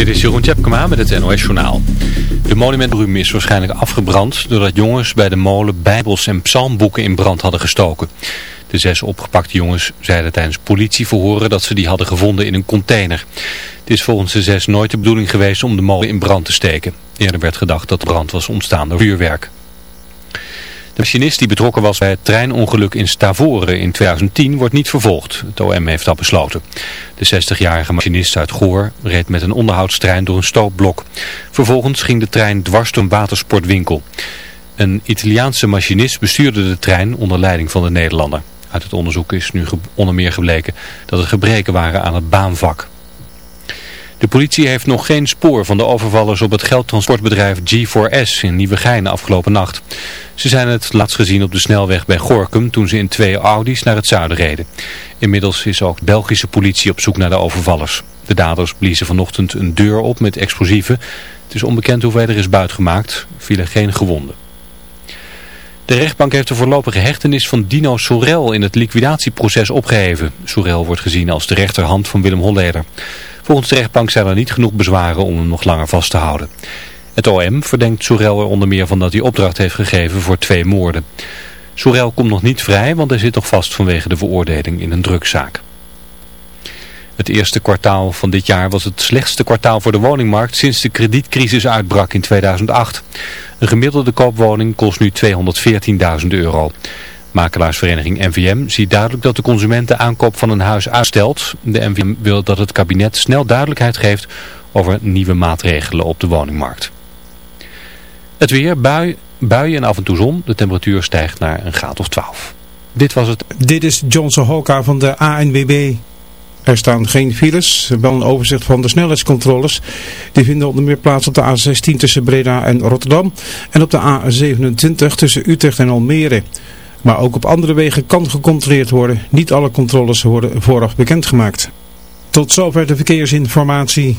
Dit is Jeroen Tjepkema met het NOS Journaal. De monumentrum is waarschijnlijk afgebrand doordat jongens bij de molen bijbels en psalmboeken in brand hadden gestoken. De zes opgepakte jongens zeiden tijdens politieverhoren dat ze die hadden gevonden in een container. Het is volgens de zes nooit de bedoeling geweest om de molen in brand te steken. Eerder werd gedacht dat de brand was ontstaan door vuurwerk. De machinist die betrokken was bij het treinongeluk in Stavoren in 2010 wordt niet vervolgd. Het OM heeft dat besloten. De 60-jarige machinist uit Goor reed met een onderhoudstrein door een stootblok. Vervolgens ging de trein dwars door een watersportwinkel. Een Italiaanse machinist bestuurde de trein onder leiding van de Nederlander. Uit het onderzoek is nu onder meer gebleken dat er gebreken waren aan het baanvak. De politie heeft nog geen spoor van de overvallers op het geldtransportbedrijf G4S in Nieuwegein afgelopen nacht. Ze zijn het laatst gezien op de snelweg bij Gorkum toen ze in twee Audi's naar het zuiden reden. Inmiddels is ook Belgische politie op zoek naar de overvallers. De daders bliezen vanochtend een deur op met explosieven. Het is onbekend hoeveel er is buitgemaakt. Vielen geen gewonden. De rechtbank heeft de voorlopige hechtenis van Dino Sorel in het liquidatieproces opgeheven. Sorel wordt gezien als de rechterhand van Willem Holleder. Volgens de rechtbank zijn er niet genoeg bezwaren om hem nog langer vast te houden. Het OM verdenkt Sorel er onder meer van dat hij opdracht heeft gegeven voor twee moorden. Sorel komt nog niet vrij, want hij zit nog vast vanwege de veroordeling in een drugszaak. Het eerste kwartaal van dit jaar was het slechtste kwartaal voor de woningmarkt sinds de kredietcrisis uitbrak in 2008. Een gemiddelde koopwoning kost nu 214.000 euro. Makelaarsvereniging NVM ziet duidelijk dat de consument de aankoop van een huis uitstelt. De NVM wil dat het kabinet snel duidelijkheid geeft over nieuwe maatregelen op de woningmarkt. Het weer, bui, buien en af en toe zon. De temperatuur stijgt naar een graad of 12. Dit was het. Dit is Johnson Hoka van de ANWB. Er staan geen files, wel een overzicht van de snelheidscontroles. Die vinden onder meer plaats op de A16 tussen Breda en Rotterdam en op de A27 tussen Utrecht en Almere. Maar ook op andere wegen kan gecontroleerd worden. Niet alle controles worden vooraf bekendgemaakt. Tot zover de verkeersinformatie.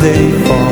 they fall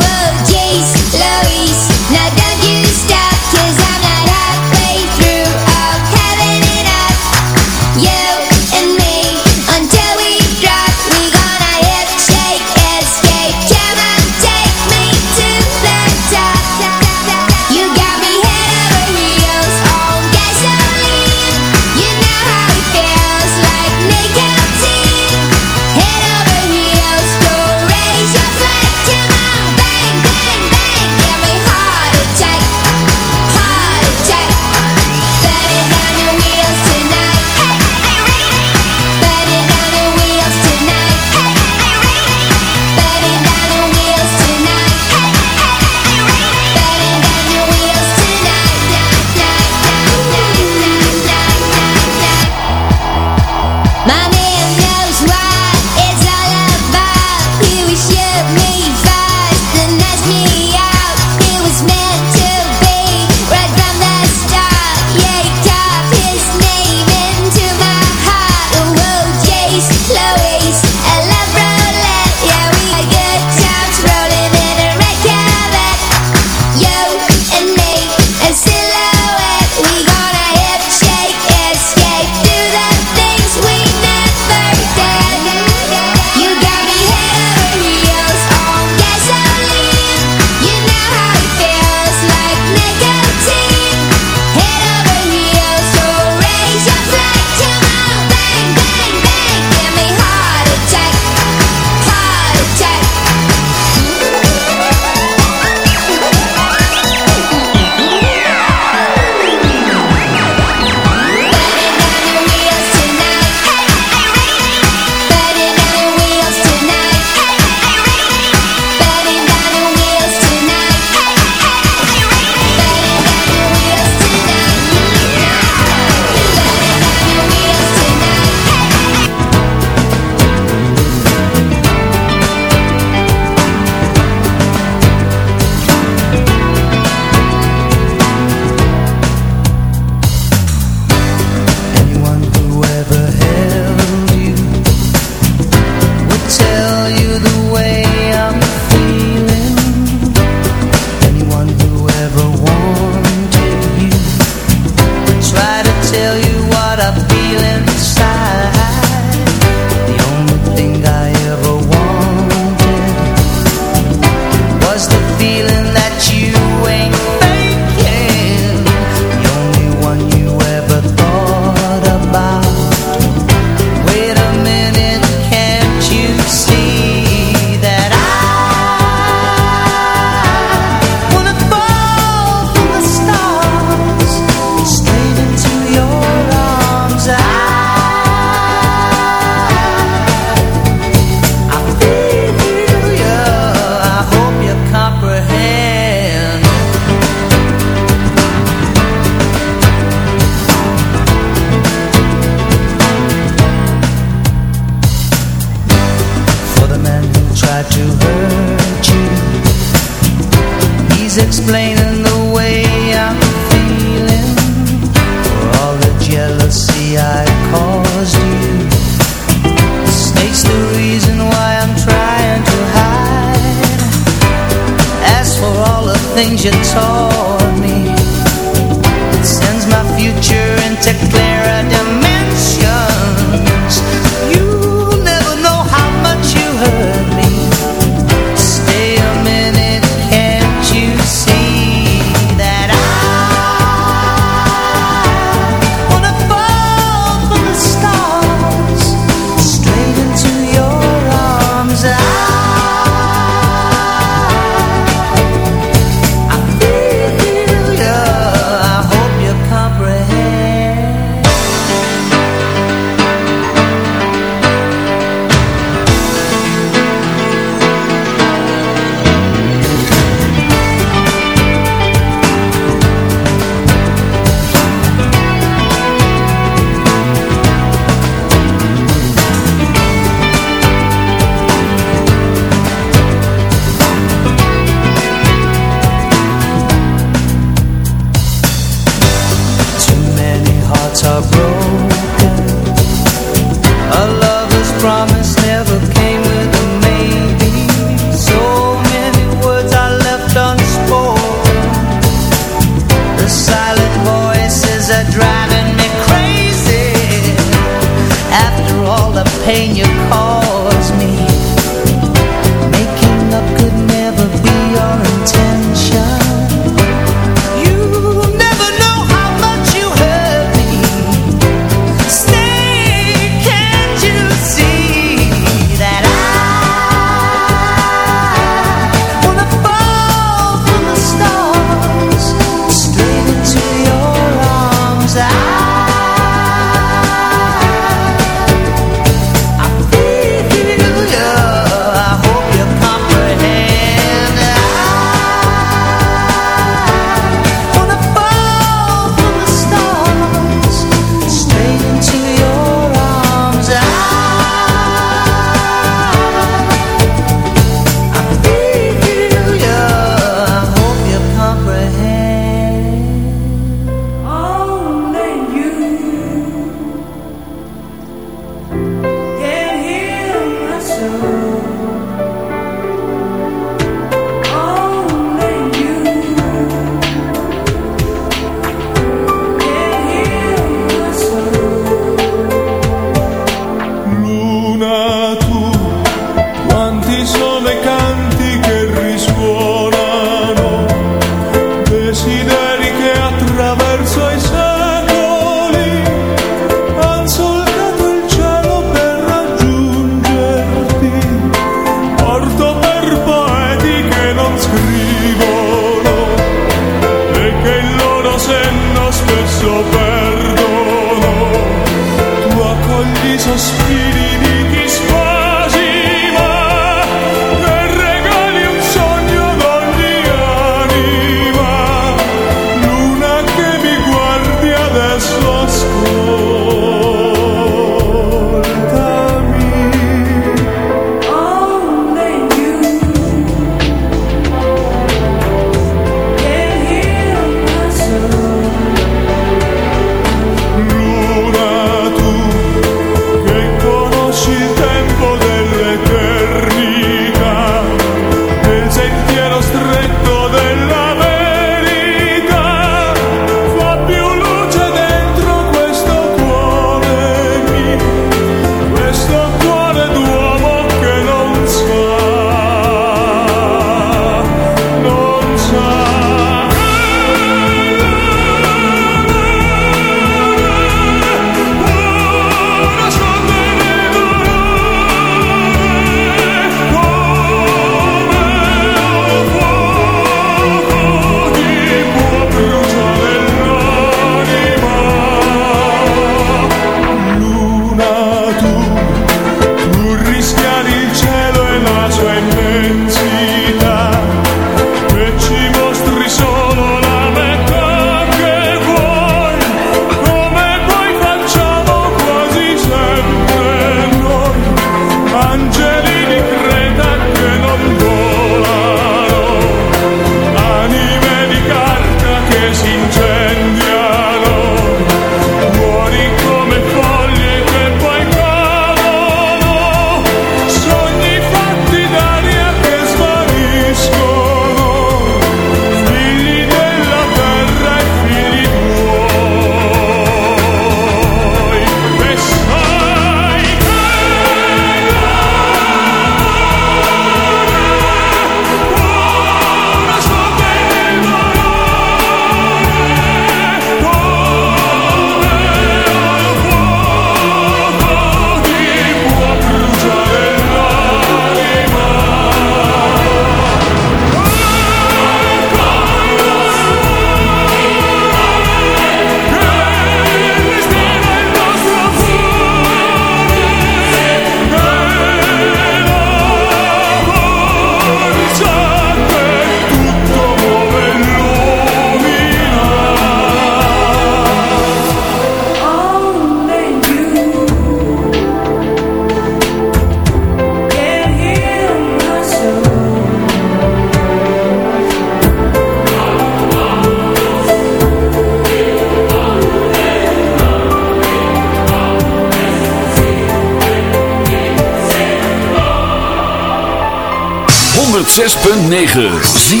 106.9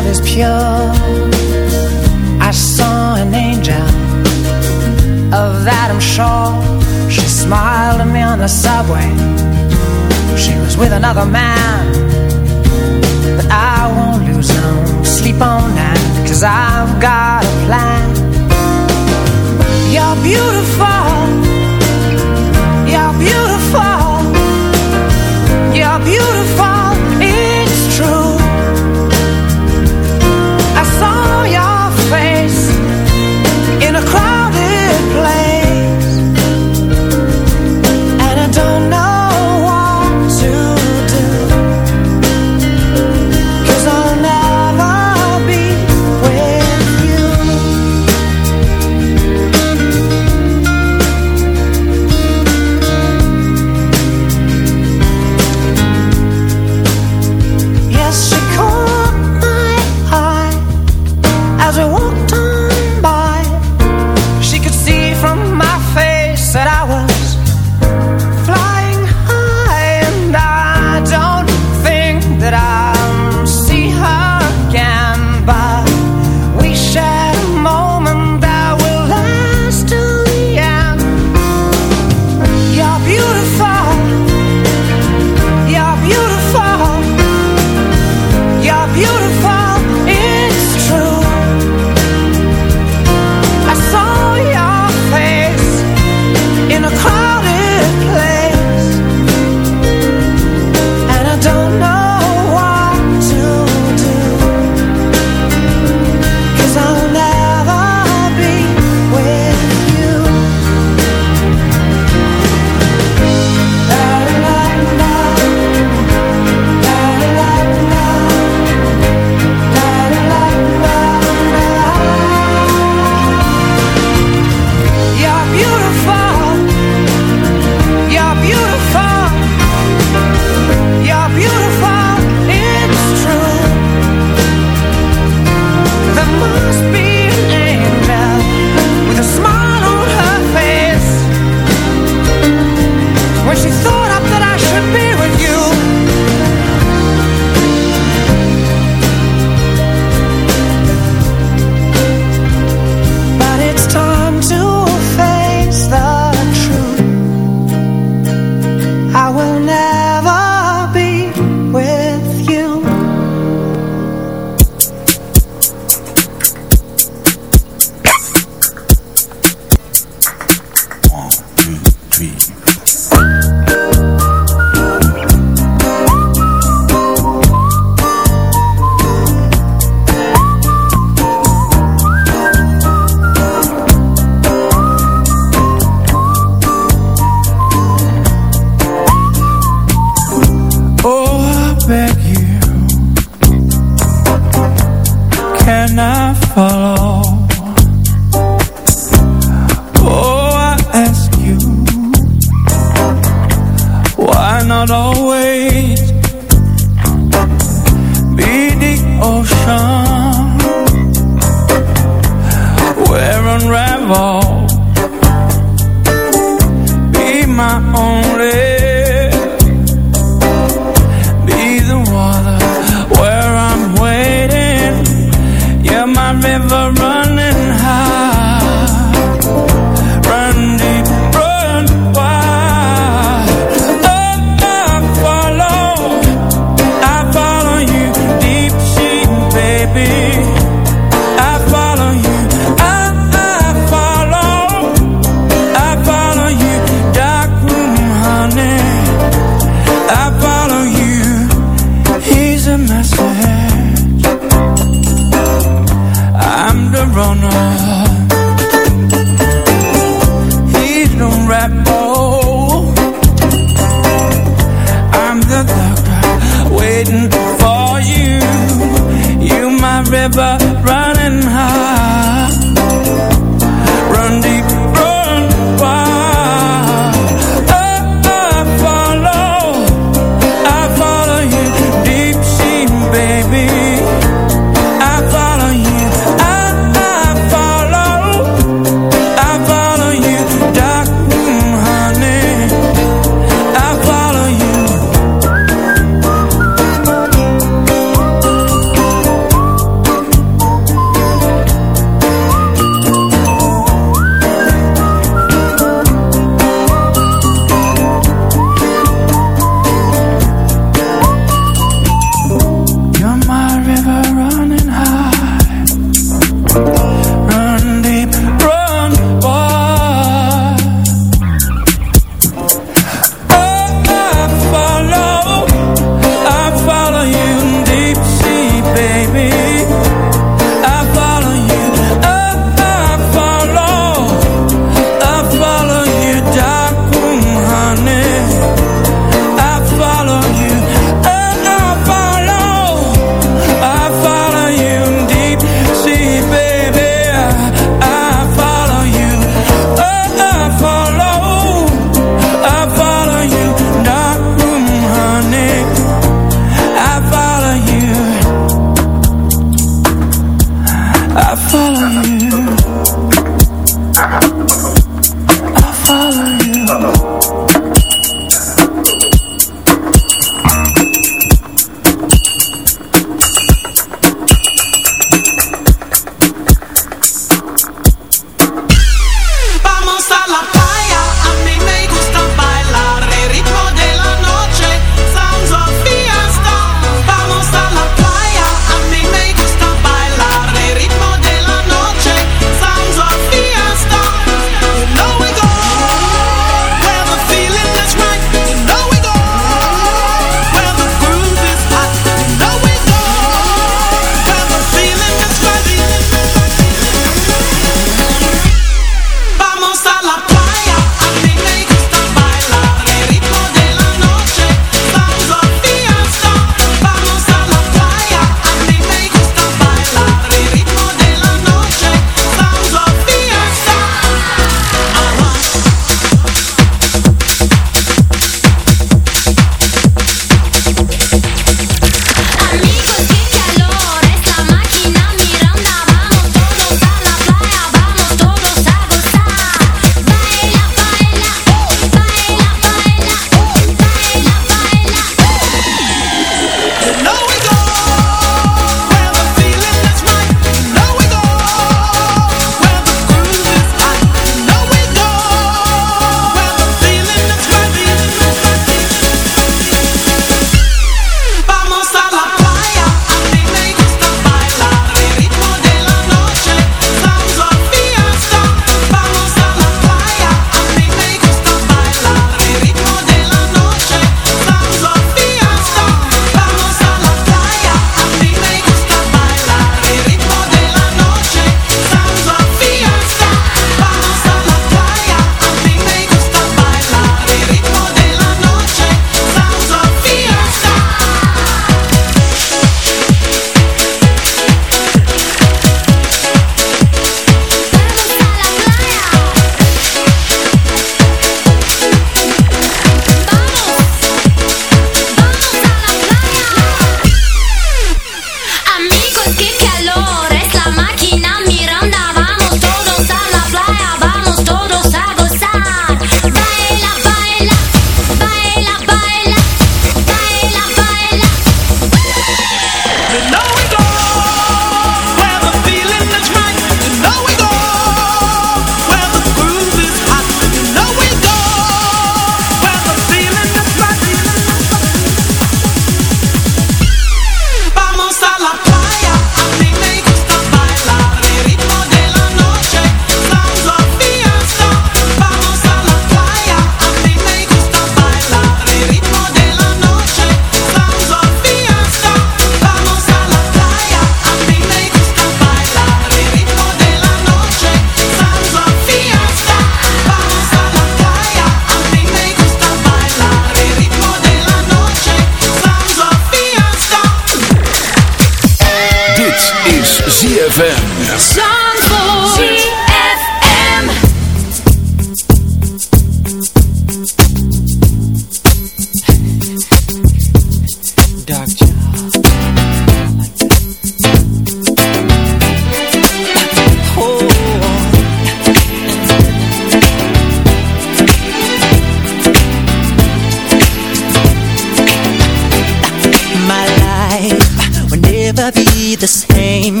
the same.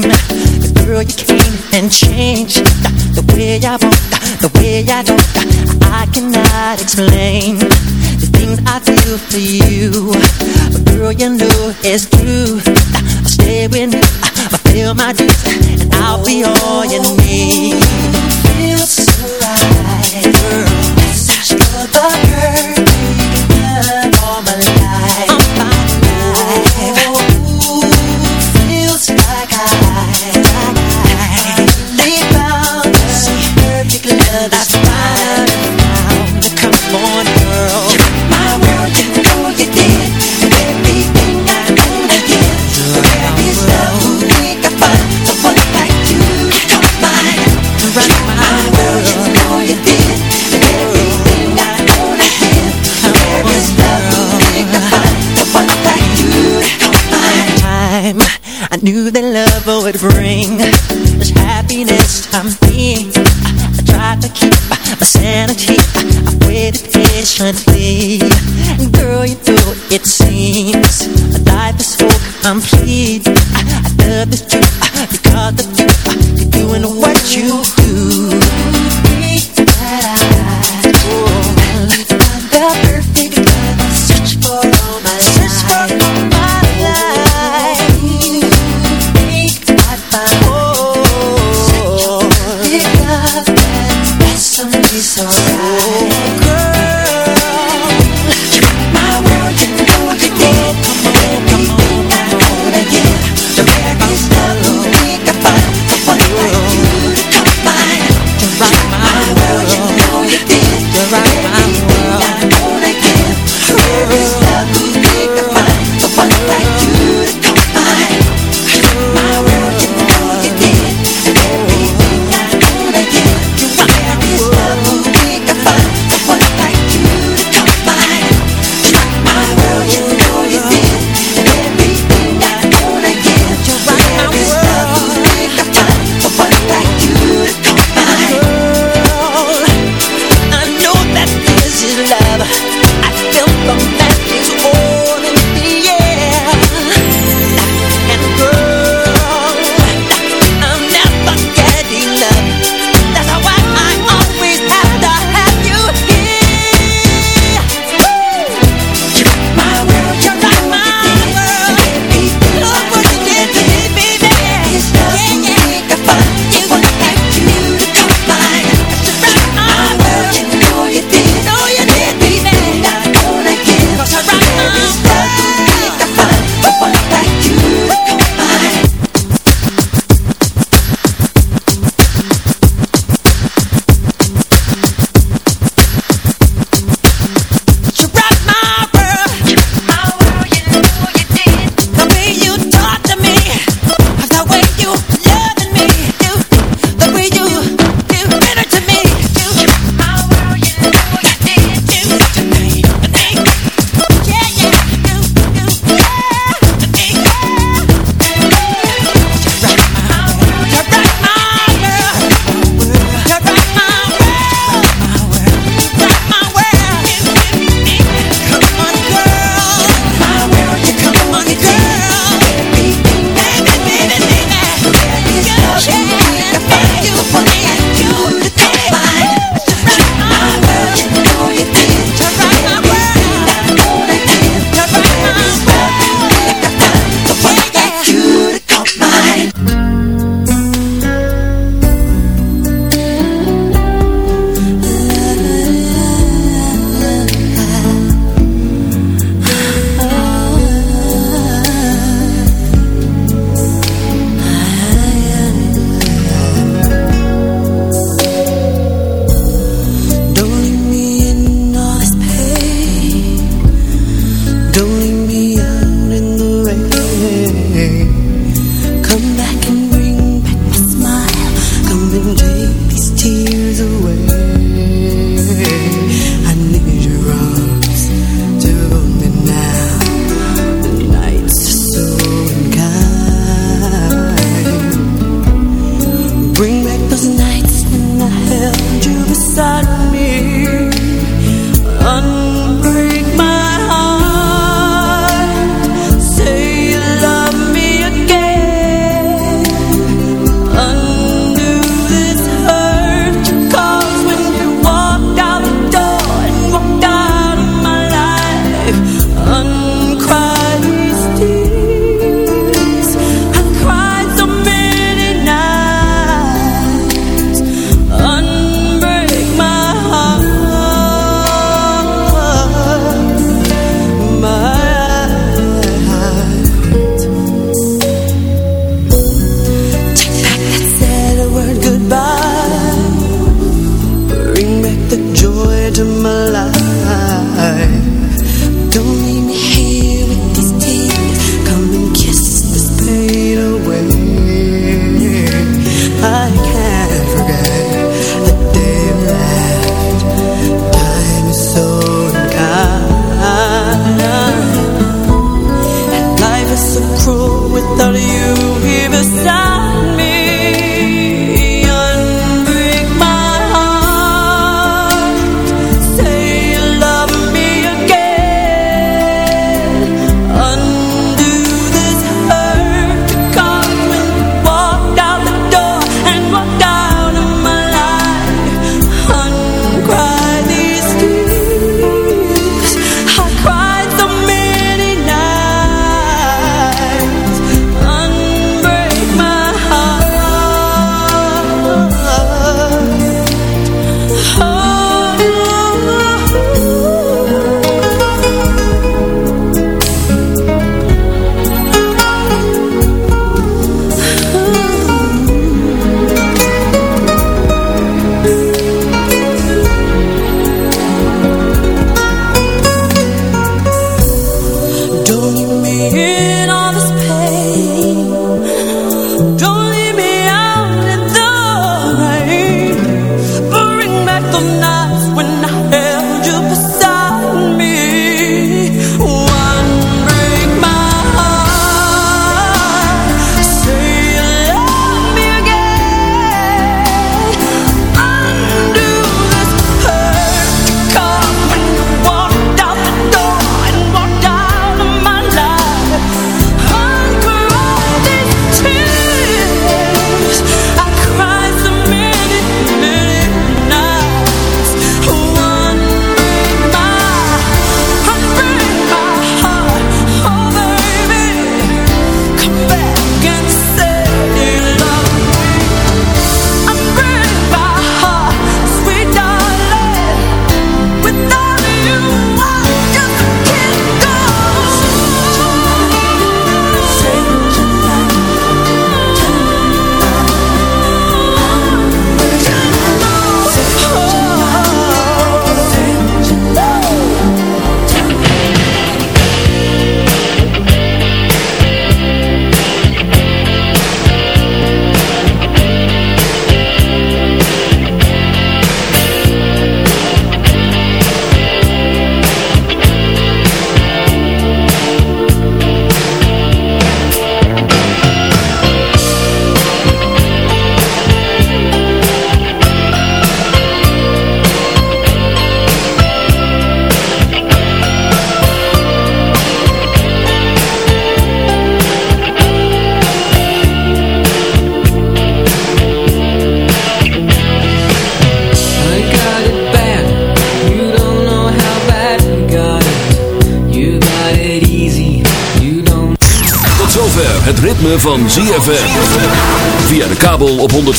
Girl, you came and changed The way I walk, the way I talk. I cannot explain The things I feel for you. But girl, you know it's true. I'll stay with you, I'll feel my dreams, And I'll be all you need. Feels so right, girl. That's the girl could bring this happiness I'm being. I, tried to keep my, my sanity. I, have waited patiently. And girl, you know it seems life is so complete